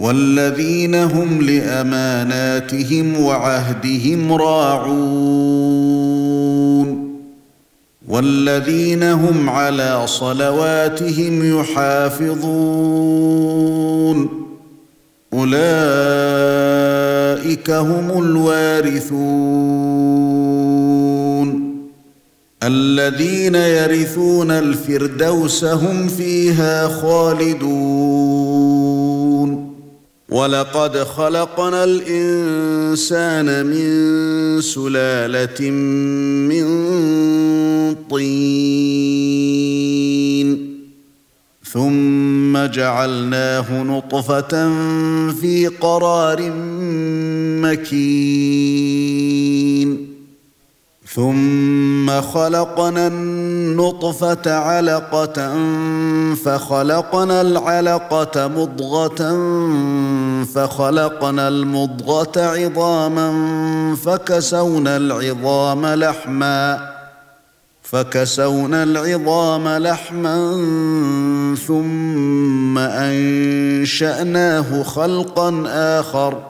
والذين هم لأماناتهم وعهدهم راعون والذين هم على صلواتهم يحافظون أولئك هم الوارثون الذين يرثون الفردوس هم فيها خالدون ولقد خلقنا الانسان من سلاله من طين ثم جعلناه نطفه في قرار مكين ثم خلقنا النطفة علقة فخلقنا العلقة مضغة فخلقنا المضغة عظاما فكسونا العظام لحما فكسونا العظام لحما ثم أنشأناه خلقا آخر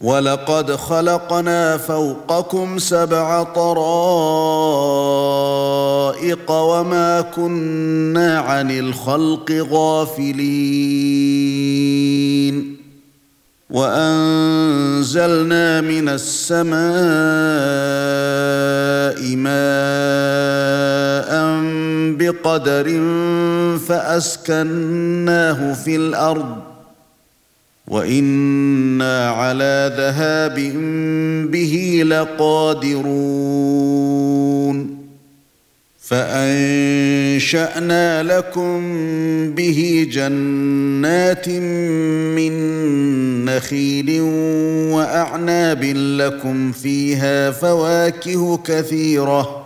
ولقد خلقنا فوقكم سبع طرائق وما كنا عن الخلق غافلين. وأنزلنا من السماء ماء بقدر فأسكناه في الأرض وأنا على ذهاب به لقادرون فانشانا لكم به جنات من نخيل واعناب لكم فيها فواكه كثيره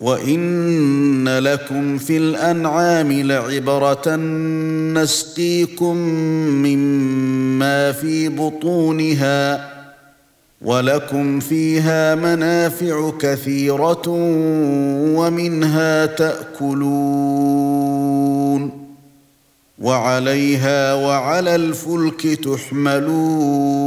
وان لكم في الانعام لعبره نسقيكم مما في بطونها ولكم فيها منافع كثيره ومنها تاكلون وعليها وعلى الفلك تحملون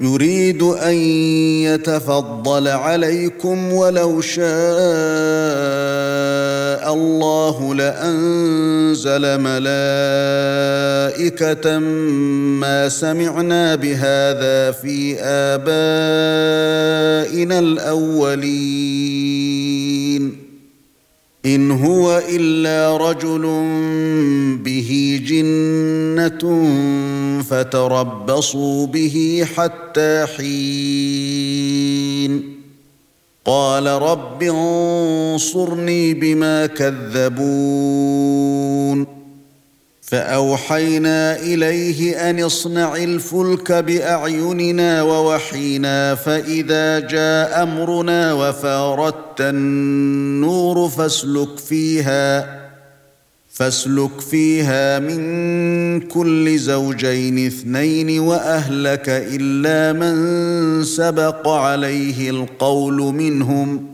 يريد أن يتفضل عليكم ولو شاء الله لأنزل ملائكة ما سمعنا بهذا في آبائنا الأولين. إن هو إلا رجل به جنة فتربصوا به حتى حين. قال رب انصرني بما كذبون. فأوحينا إليه أن اصنع الفلك بأعيننا ووحينا فإذا جاء أمرنا وفاردت النور فاسلك فيها فاسلك فيها من كل زوجين اثنين وأهلك إلا من سبق عليه القول منهم.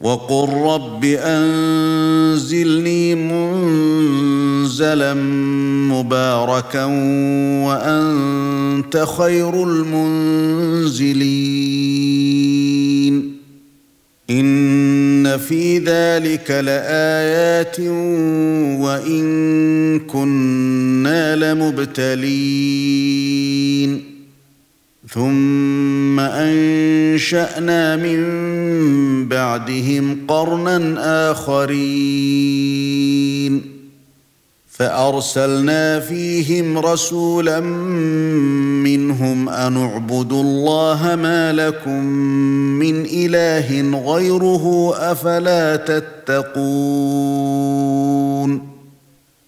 وقل رب أنزلني منزلا مباركا وأنت خير المنزلين. إن في ذلك لآيات وإن كنا لمبتلين. ثم أنشأنا من بعدهم قرنا آخرين. فأرسلنا فيهم رسولا منهم أن اعبدوا الله ما لكم من إله غيره أفلا تتقون.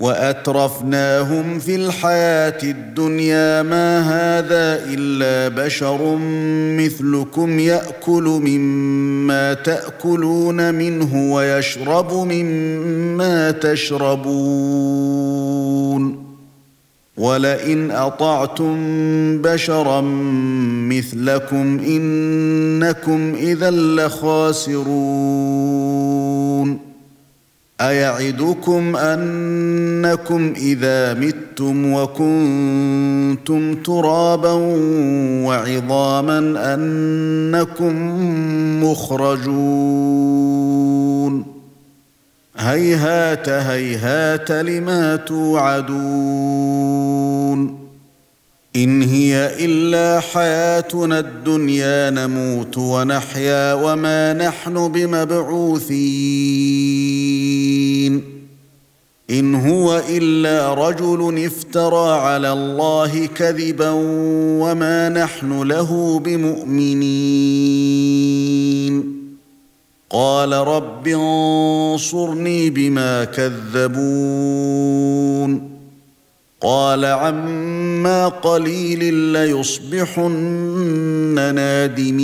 وأترفناهم في الحياة الدنيا ما هذا إلا بشر مثلكم يأكل مما تأكلون منه ويشرب مما تشربون ولئن أطعتم بشرا مثلكم إنكم إذا لخاسرون أيعدكم أنكم إذا متم وكنتم ترابا وعظاما أنكم مخرجون؟ هيهات هيهات لما توعدون؟ إن هي إلا حياتنا الدنيا نموت ونحيا وما نحن بمبعوثين. إن هو إلا رجل افترى على الله كذبا وما نحن له بمؤمنين. قال رب انصرني بما كذبون. قال عما قليل ليصبحن نادمين.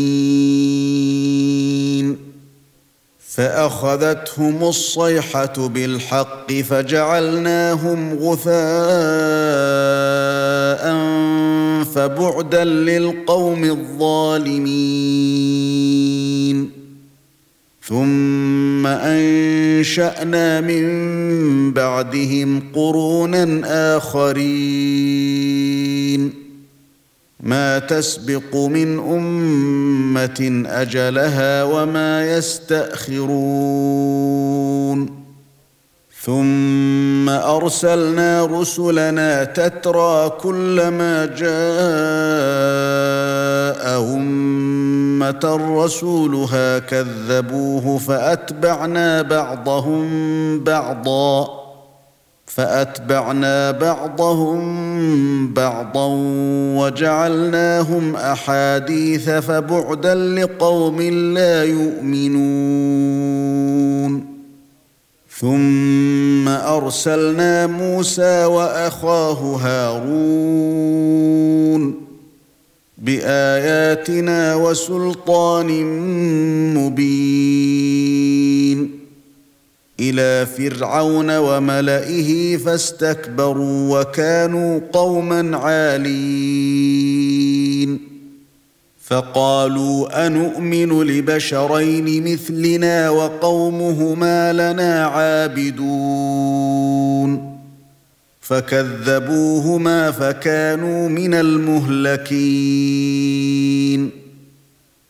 فأخذتهم الصيحة بالحق فجعلناهم غثاء فبعدا للقوم الظالمين. ثم أنشأنا من بعدهم قرونا آخرين. ما تسبق من أمة أجلها وما يستأخرون. ثم أرسلنا رسلنا تترى كلما جاء أمة رسولها كذبوه فأتبعنا بعضهم بعضا. فأتبعنا بعضهم بعضا وجعلناهم أحاديث فبعدا لقوم لا يؤمنون. ثم أرسلنا موسى وأخاه هارون بآياتنا وسلطان مبين. إلى فرعون وملئه فاستكبروا وكانوا قوما عالين. فقالوا انومن لبشرين مثلنا وقومهما لنا عابدون. فكذبوهما فكانوا من المهلكين.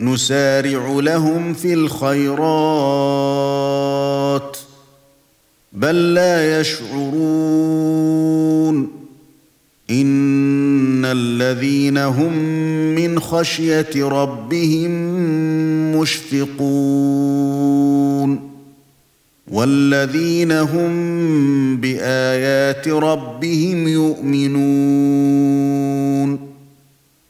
نسارع لهم في الخيرات بل لا يشعرون. إن الذين هم من خشية ربهم مشفقون. والذين هم بآيات ربهم يؤمنون.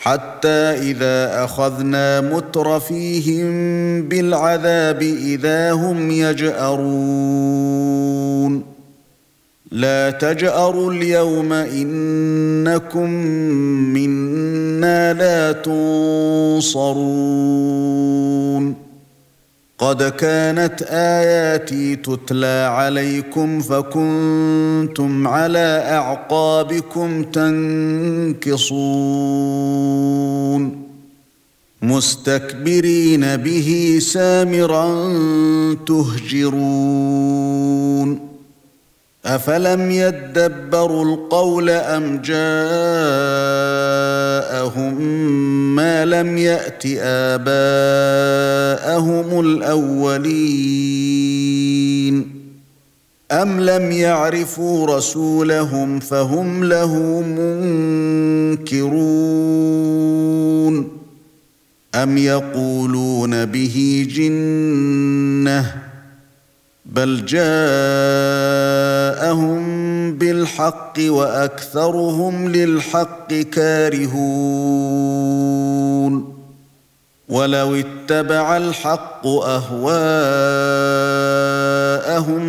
حتى إذا أخذنا مترفيهم بالعذاب إذا هم يجأرون. لا تجأروا اليوم إنكم منا لا تنصرون. قد كانت آياتي تتلى عليكم فكنتم على أعقابكم تنكصون مستكبرين به سامرا تهجرون افلم يدبروا القول ام جاءهم ما لم يات اباءهم الاولين ام لم يعرفوا رسولهم فهم له منكرون ام يقولون به جنه بل جاءهم بالحق وأكثرهم للحق كارهون. ولو اتبع الحق أهواءهم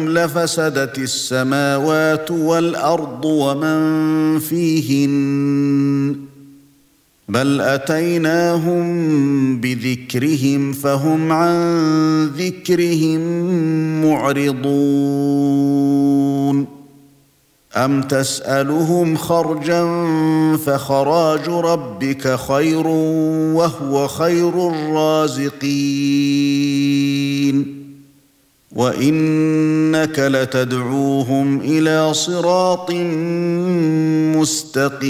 لفسدت السماوات والأرض ومن فيهن بل أتيناهم بذكرهم فهم عن ذكرهم معرضون. أم تسألهم خرجا فخراج ربك خير وهو خير الرازقين. وإنك لتدعوهم إلى صراط مستقيم.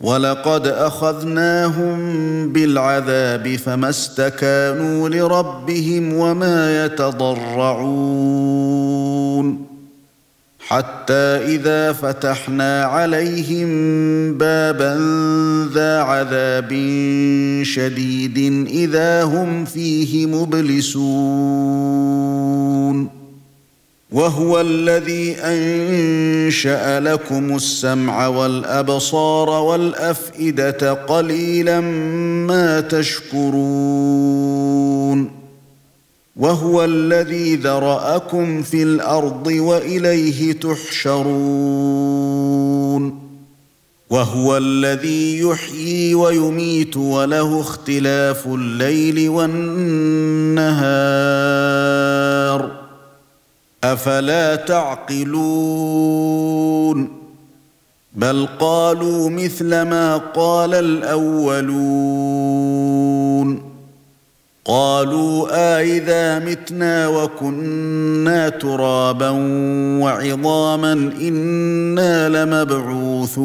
ولقد اخذناهم بالعذاب فما استكانوا لربهم وما يتضرعون حتى اذا فتحنا عليهم بابا ذا عذاب شديد اذا هم فيه مبلسون وهو الذي أنشأ لكم السمع والأبصار والأفئدة قليلا ما تشكرون. وهو الذي ذرأكم في الأرض وإليه تحشرون. وهو الذي يحيي ويميت وله اختلاف الليل والنهار. أفلا تعقلون بل قالوا مثل ما قال الأولون قالوا آئذا متنا وكنا ترابا وعظاما إنا لمبعوثون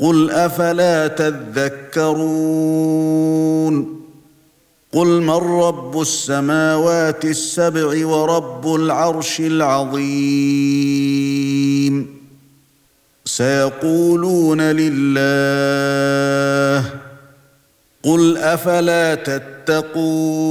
قل افلا تذكرون قل من رب السماوات السبع ورب العرش العظيم سيقولون لله قل افلا تتقون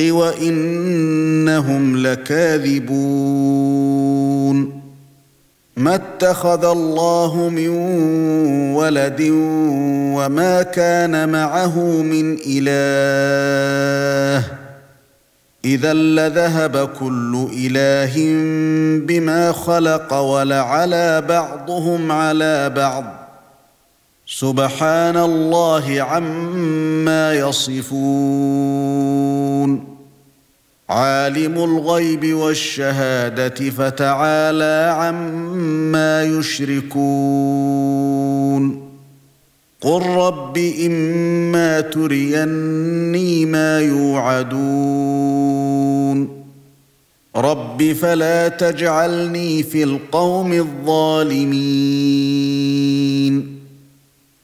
وإنهم لكاذبون. ما اتخذ الله من ولد وما كان معه من إله. إذا لذهب كل إله بما خلق ولعلى بعضهم على بعض. سبحان الله عما يصفون. عالم الغيب والشهادة فتعالى عما يشركون. قل رب إما تريني ما يوعدون. رب فلا تجعلني في القوم الظالمين.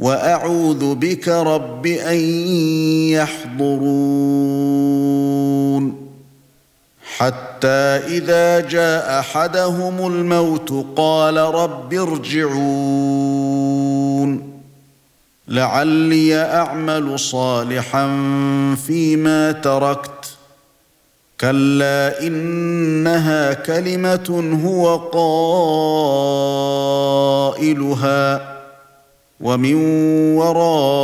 وأعوذ بك رب أن يحضرون. حتى إذا جاء أحدهم الموت قال رب ارجعون. لعلي أعمل صالحا فيما تركت. كلا إنها كلمة هو قائلها. ومن ورائهم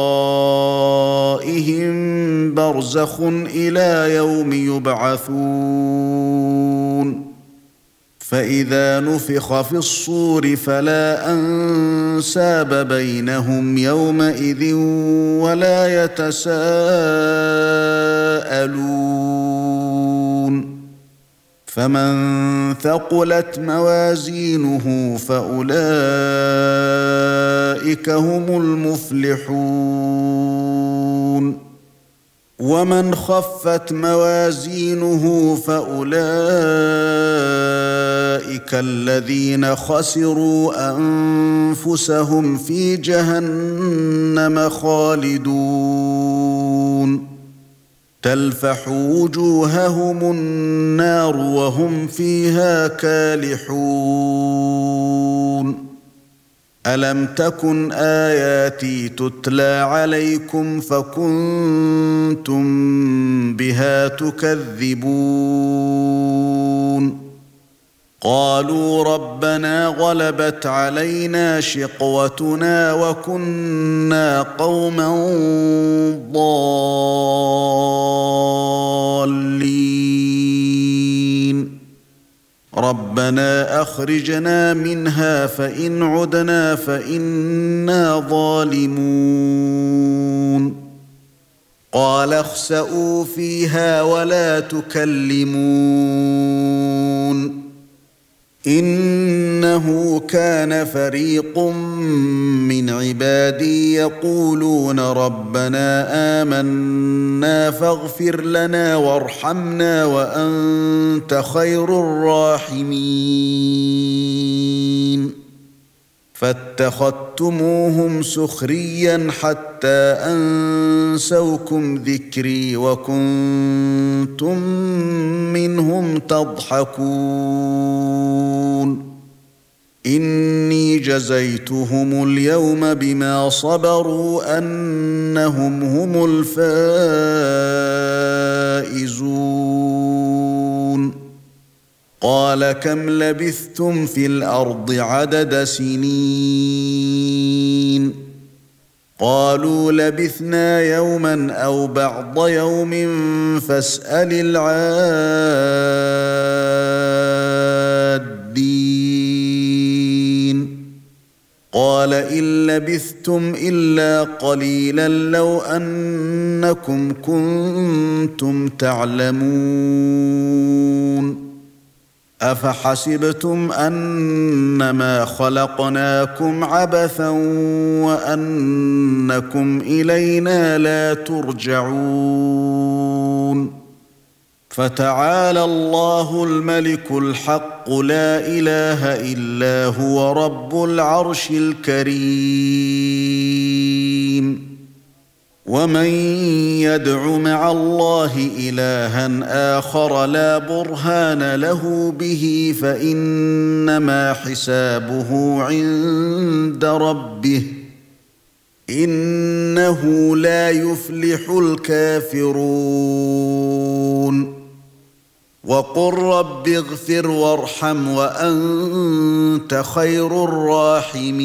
برزخ إلى يوم يبعثون. فإذا نفخ في الصور فلا أنساب بينهم يومئذ ولا يتساءلون. فمن ثقلت موازينه فأولئك هم المفلحون. ومن خفت موازينه فأولئك الذين خسروا أنفسهم في جهنم خالدون. تلفح وجوههم النار وهم فيها كالحون. ألم تكن آياتي تتلى عليكم فكنتم بها تكذبون؟ قالوا ربنا غلبت علينا شقوتنا وكنا قوما ضالين. ربنا أخرجنا منها فإن عدنا فإنا ظالمون. قال اخسئوا فيها ولا تكلمون. إنه كان فريق من عبادي يقولون ربنا آمنا فاغفر لنا وارحمنا وأنت خير الراحمين. فاتخذتموهم سخريا حتى أنسوكم ذكري وكنتم منهم تضحكون. إني جزيتهم اليوم بما صبروا أنهم هم الفائزون. قال كم لبثتم في الأرض عدد سنين؟ قالوا لبثنا يوما أو بعض يوم فاسأل العادين. قال إن لبثتم إلا قليلا لو أنكم كنتم تعلمون. أفحسبتم أنما خلقناكم عبثا وأنكم إلينا لا ترجعون فتعالى الله الملك الحق لا إله إلا هو رب العرش الكريم ومن يدع مع الله إلها آخر لا برهان له به فإنما حسابه عند ربه إنه لا يفلح الكافرون. وقل رب اغفر وارحم وأنت خير الراحمين.